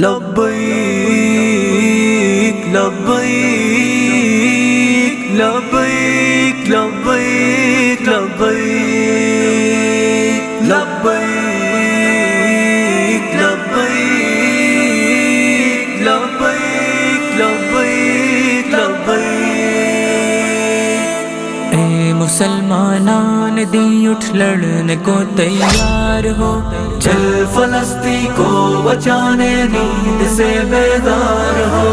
لبیک لبیک لبیک لبیک لبیک لبیک مسلمانان دی اٹھ لڑنے کو تیار ہو۔ چل فلسطی کو بچانے نیند سے بیدار ہو۔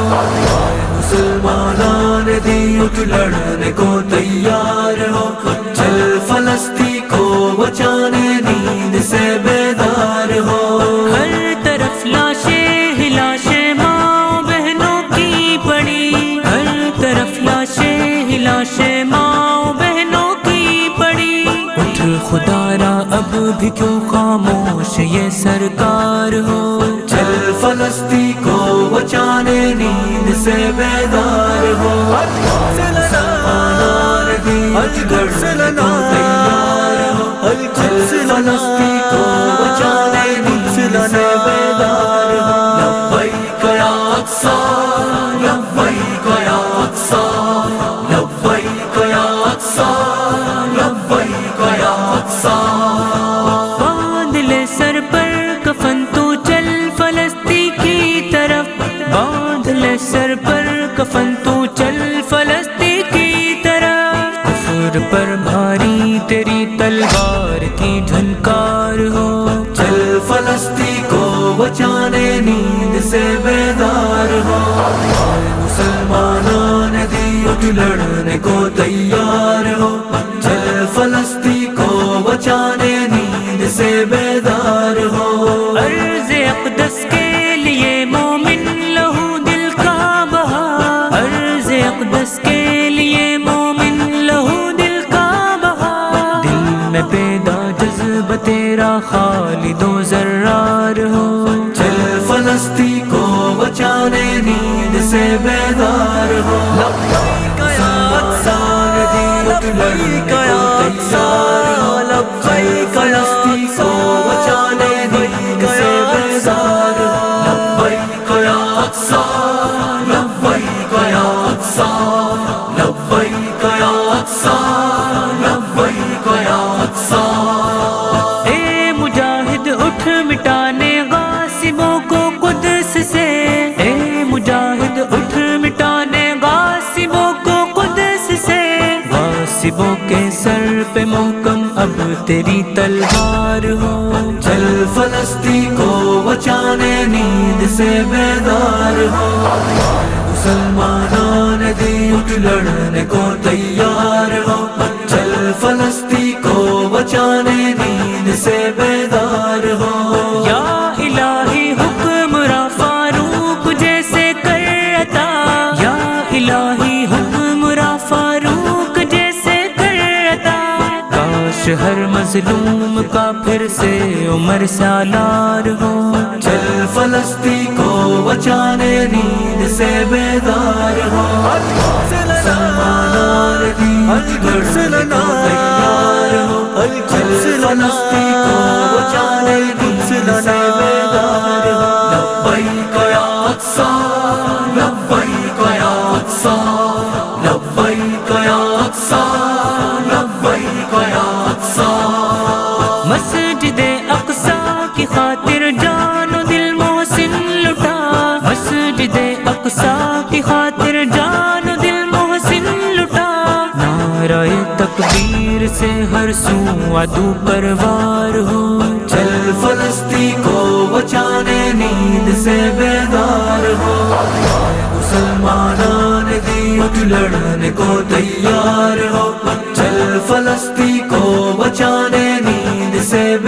مسلمانان دی اٹھ لڑنے کو تیار خدا را اب بھی کیوں خاموش یہ سرکار ہو؟ چل فلسطی کو بچانے نیند سے بیدار ہو۔ مسلمانان دی فلسطی کی طرف باندھ لے سر پر کفن تو چل فلسطی کی طرف۔ کفر پر بھاری تیری تلوار کی جھنکار ہو۔ چل فلسطی کو بچانے نیند سے بیدار ہو۔ مسلمانان دی اٹھ لڑنے کو تیار۔ خالد و ذرار ہو۔ چل فلسطی کو بچانے نیند سے بیدار ہو۔ لڑنے کو بچانے نیند سے بیدار ہو۔ لبیک یا اقصی لبیک یا کے سر پہ محکم اب تیری تلوار ہو۔ چل فلسطی کو بچانے، نیند سے بیدار ہو۔ مسلمانان دی، اٹھ لڑنے کو تیار ہو۔ کاش ہر مظلوم کا پھر سے عمر سالار ہو۔ چل فلسطی کو بچانے نیند سے بیدار ہو۔ ہو۔ چل فلسطی کو بچانے نیند سے بیدار خاطر جان و دل محسن لٹا۔ نعرہ تکبیر سے ہر سو عدو پروار ہو۔ چل فلسطی کو بچانے نیند سے بیدار ہو۔ مسلمانان دی اٹھ لڑنے کو تیار ہو۔ چل فلسطی کو بچانے نیند سے بیدار